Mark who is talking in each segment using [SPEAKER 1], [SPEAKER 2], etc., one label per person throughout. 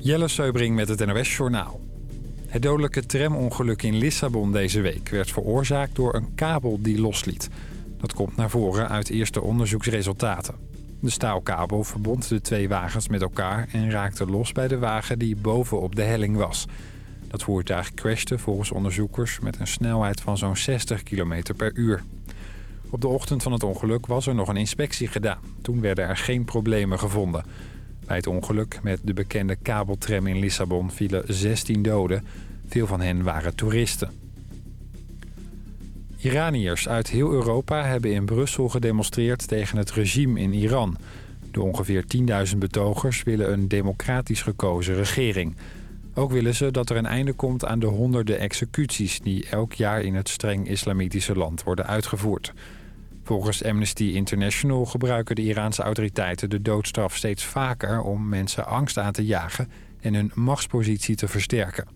[SPEAKER 1] Jelle Seubring met het NOS Journaal. Het dodelijke tramongeluk in Lissabon deze week werd veroorzaakt door een kabel die losliet. Dat komt naar voren uit eerste onderzoeksresultaten. De staalkabel verbond de twee wagens met elkaar en raakte los bij de wagen die bovenop de helling was. Dat voertuig crashte volgens onderzoekers met een snelheid van zo'n 60 km per uur. Op de ochtend van het ongeluk was er nog een inspectie gedaan. Toen werden er geen problemen gevonden. Bij het ongeluk met de bekende kabeltram in Lissabon vielen 16 doden. Veel van hen waren toeristen. Iraniërs uit heel Europa hebben in Brussel gedemonstreerd tegen het regime in Iran. De ongeveer 10.000 betogers willen een democratisch gekozen regering. Ook willen ze dat er een einde komt aan de honderden executies... die elk jaar in het streng islamitische land worden uitgevoerd. Volgens Amnesty International gebruiken de Iraanse autoriteiten de doodstraf steeds vaker... om mensen angst aan te jagen en hun machtspositie te versterken.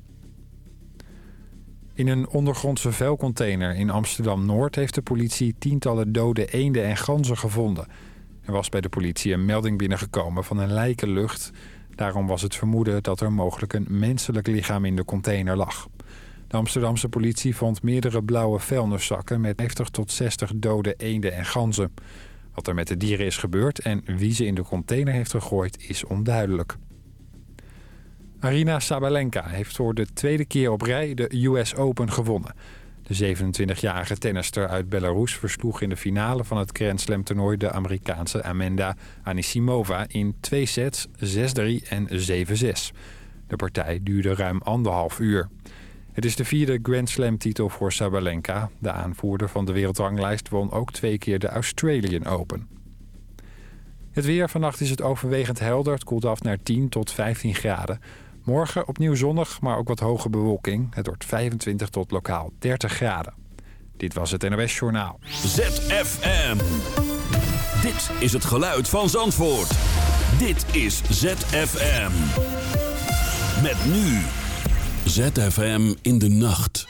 [SPEAKER 1] In een ondergrondse vuilcontainer in Amsterdam-Noord... heeft de politie tientallen dode eenden en ganzen gevonden. Er was bij de politie een melding binnengekomen van een lijkenlucht. Daarom was het vermoeden dat er mogelijk een menselijk lichaam in de container lag. De Amsterdamse politie vond meerdere blauwe vuilniszakken... met 50 tot 60 dode eenden en ganzen. Wat er met de dieren is gebeurd en wie ze in de container heeft gegooid is onduidelijk. Arina Sabalenka heeft voor de tweede keer op rij de US Open gewonnen. De 27-jarige tennister uit Belarus versloeg in de finale van het Grand Slam toernooi... de Amerikaanse Amanda Anisimova in twee sets, 6-3 en 7-6. De partij duurde ruim anderhalf uur. Het is de vierde Grand Slam titel voor Sabalenka. De aanvoerder van de wereldranglijst won ook twee keer de Australian Open. Het weer. Vannacht is het overwegend helder. Het koelt af naar 10 tot 15 graden. Morgen opnieuw zonnig, maar ook wat hoge bewolking. Het wordt 25 tot lokaal 30 graden. Dit was het NOS Journaal.
[SPEAKER 2] ZFM. Dit is het geluid van Zandvoort. Dit is ZFM. Met nu. ZFM in de nacht.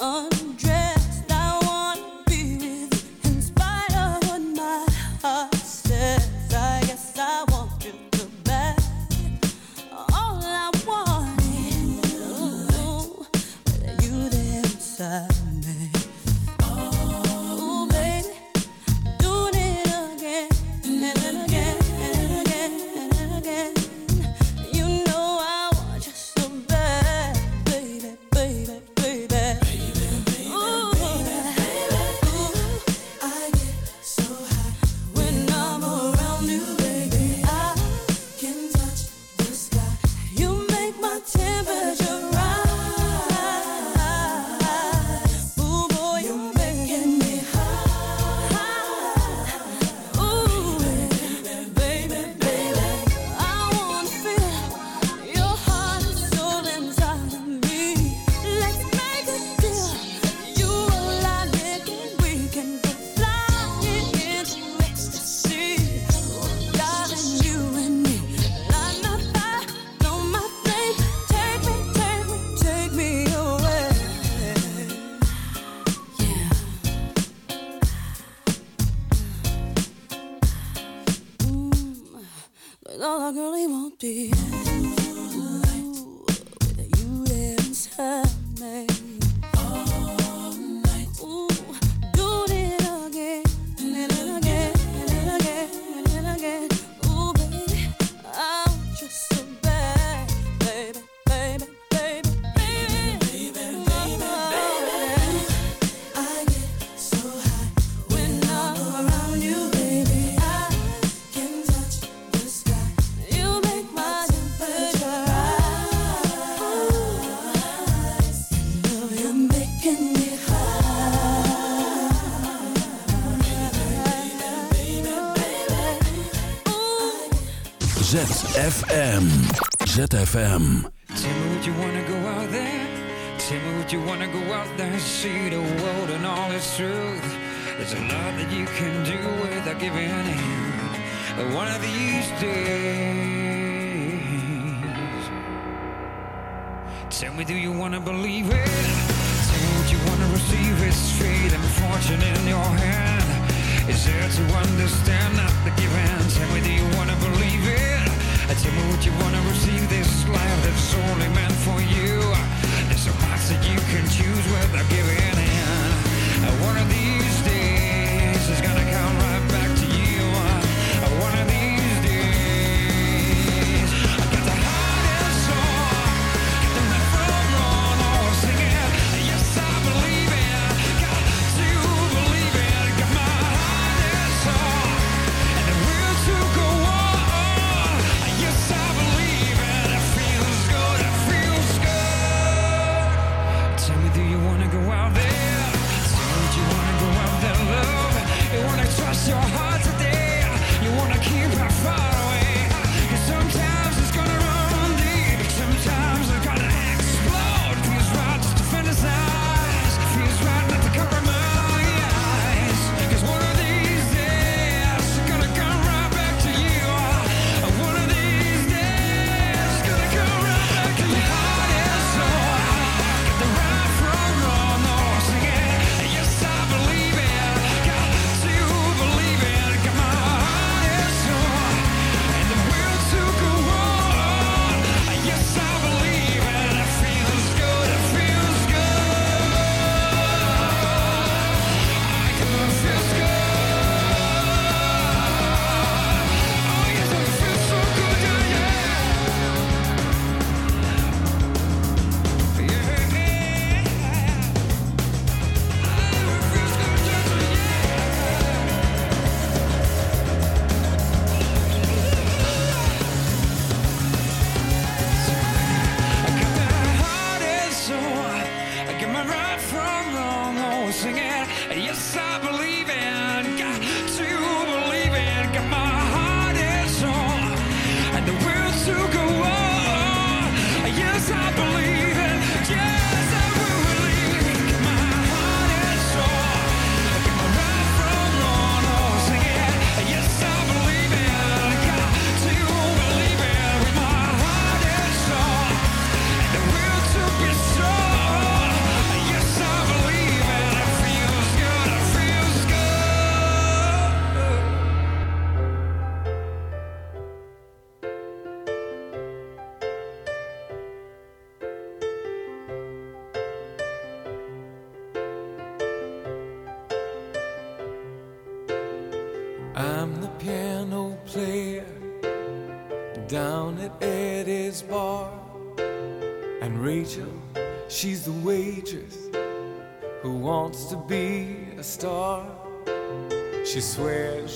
[SPEAKER 3] undressed.
[SPEAKER 2] ZFM. ZFM.
[SPEAKER 4] Tell me would you wanna go out there? Tell me would you wanna go out there and see the world and all its truth? There's a lot that you can do without giving in. But one of these days, tell me, do you wanna believe it? Tell me, would you wanna receive its fate and fortune in your hand? Is there to understand not the given? Tell me, do you wanna believe it? Tell me, would you wanna receive this life that's only meant for you? There's so much that you can choose without giving in. One of these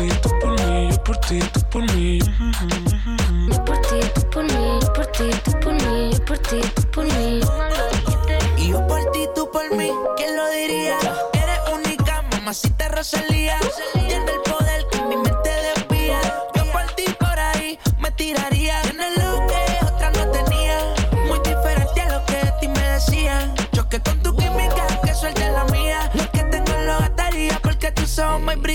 [SPEAKER 5] Ti, tú por mí, yo por ti, tú por mí. Yo por ti, tú por mí,
[SPEAKER 6] yo por ti, tú por mí, yo por ti, tú por mí. Y yo por ti, tú por mí,
[SPEAKER 7] ¿quién lo diría? Eres única, mamacita Rosalía. Tiene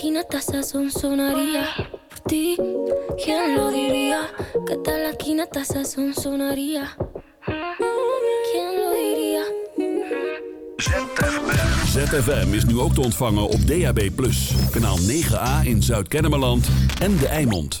[SPEAKER 6] Hasta sazón sonaría. Por ti, ¿quién lo diría? Que tal la hasta sazón sonaría. ¿Quién lo diría?
[SPEAKER 2] ZFM is nu ook te ontvangen op DAB+. Kanaal 9A in Zuid-Kennemerland en De Eimond.